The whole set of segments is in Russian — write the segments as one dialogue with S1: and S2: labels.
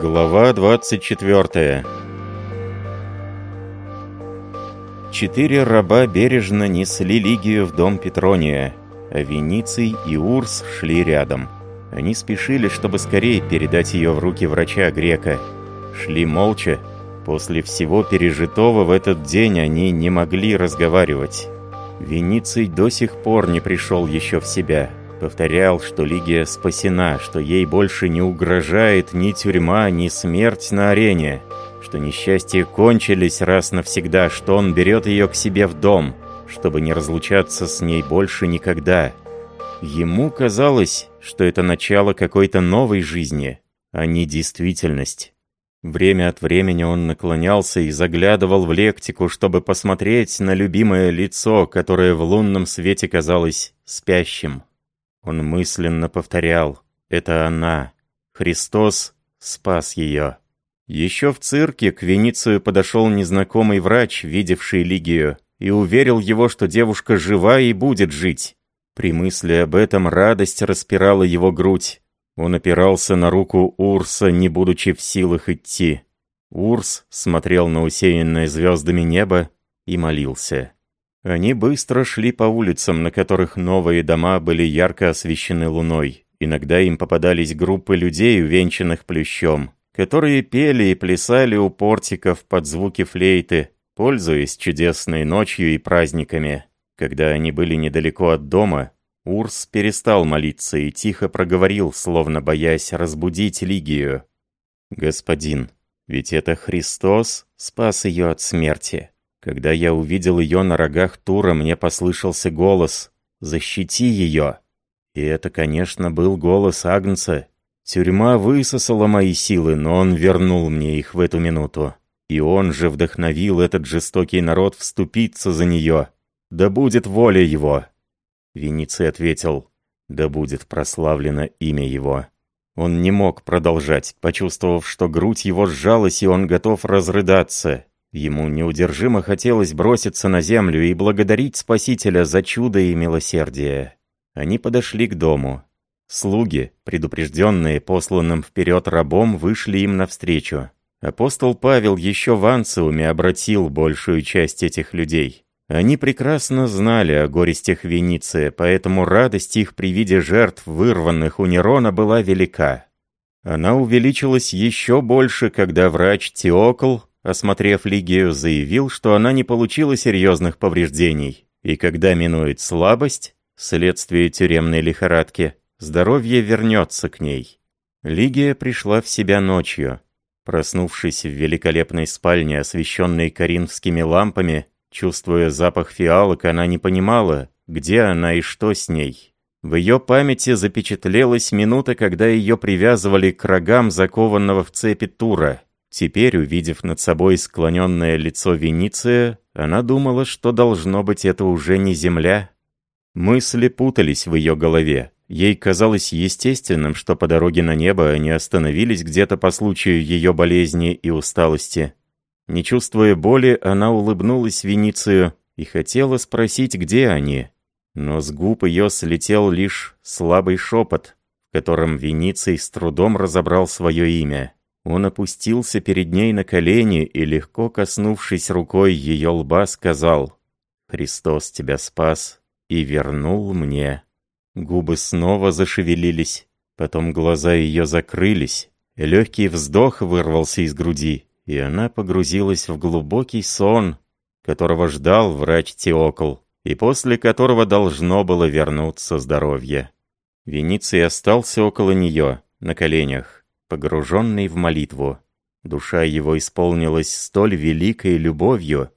S1: Глава 24 Четыре раба бережно несли Лигию в дом Петрония, Вениций и Урс шли рядом. Они спешили, чтобы скорее передать ее в руки врача Грека. Шли молча. После всего пережитого в этот день они не могли разговаривать. Вениций до сих пор не пришел еще в себя. Повторял, что Лигия спасена, что ей больше не угрожает ни тюрьма, ни смерть на арене, что несчастья кончились раз навсегда, что он берет ее к себе в дом, чтобы не разлучаться с ней больше никогда. Ему казалось, что это начало какой-то новой жизни, а не действительность. Время от времени он наклонялся и заглядывал в лектику, чтобы посмотреть на любимое лицо, которое в лунном свете казалось спящим. Он мысленно повторял «Это она! Христос спас ее!» Еще в цирке к Веницию подошел незнакомый врач, видевший Лигию, и уверил его, что девушка жива и будет жить. При мысли об этом радость распирала его грудь. Он опирался на руку Урса, не будучи в силах идти. Урс смотрел на усеянное звездами небо и молился. Они быстро шли по улицам, на которых новые дома были ярко освещены луной. Иногда им попадались группы людей, увенчанных плющом, которые пели и плясали у портиков под звуки флейты, пользуясь чудесной ночью и праздниками. Когда они были недалеко от дома, Урс перестал молиться и тихо проговорил, словно боясь разбудить Лигию. «Господин, ведь это Христос спас ее от смерти. Когда я увидел ее на рогах Тура, мне послышался голос «Защити ее!» И это, конечно, был голос Агнца. Тюрьма высосала мои силы, но он вернул мне их в эту минуту. И он же вдохновил этот жестокий народ вступиться за нее. Да будет воля его!» Вениций ответил, «Да будет прославлено имя его». Он не мог продолжать, почувствовав, что грудь его сжалась, и он готов разрыдаться. Ему неудержимо хотелось броситься на землю и благодарить Спасителя за чудо и милосердие. Они подошли к дому. Слуги, предупрежденные посланным вперед рабом, вышли им навстречу. Апостол Павел еще в Анциуме обратил большую часть этих людей. Они прекрасно знали о горестях Вениция, поэтому радость их при виде жертв, вырванных у Нерона, была велика. Она увеличилась еще больше, когда врач Теокл, осмотрев Лигию, заявил, что она не получила серьезных повреждений, и когда минует слабость, следствие тюремной лихорадки, здоровье вернется к ней. Лигия пришла в себя ночью. Проснувшись в великолепной спальне, освещенной коринфскими лампами, Чувствуя запах фиалок, она не понимала, где она и что с ней. В ее памяти запечатлелась минута, когда ее привязывали к рогам закованного в цепи Тура. Теперь, увидев над собой склоненное лицо Вениция, она думала, что должно быть это уже не земля. Мысли путались в ее голове. Ей казалось естественным, что по дороге на небо они остановились где-то по случаю ее болезни и усталости. Не чувствуя боли, она улыбнулась Веницию и хотела спросить, где они. Но с губ ее слетел лишь слабый шепот, в котором Вениций с трудом разобрал свое имя. Он опустился перед ней на колени и, легко коснувшись рукой ее лба, сказал «Христос тебя спас и вернул мне». Губы снова зашевелились, потом глаза ее закрылись, легкий вздох вырвался из груди, и она погрузилась в глубокий сон, которого ждал врач Теокл, и после которого должно было вернуться здоровье. Вениций остался около нее, на коленях, погруженный в молитву. Душа его исполнилась столь великой любовью,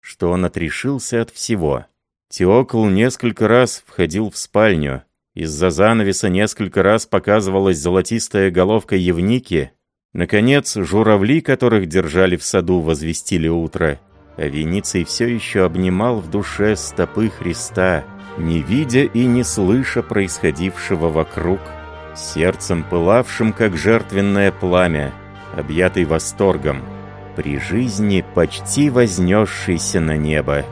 S1: что он отрешился от всего. Теокл несколько раз входил в спальню. Из-за занавеса несколько раз показывалась золотистая головка Евники, Наконец, журавли, которых держали в саду, возвестили утро, а Вениций все еще обнимал в душе стопы Христа, не видя и не слыша происходившего вокруг, сердцем пылавшим, как жертвенное пламя, объятый восторгом, при жизни почти вознесшийся на небо.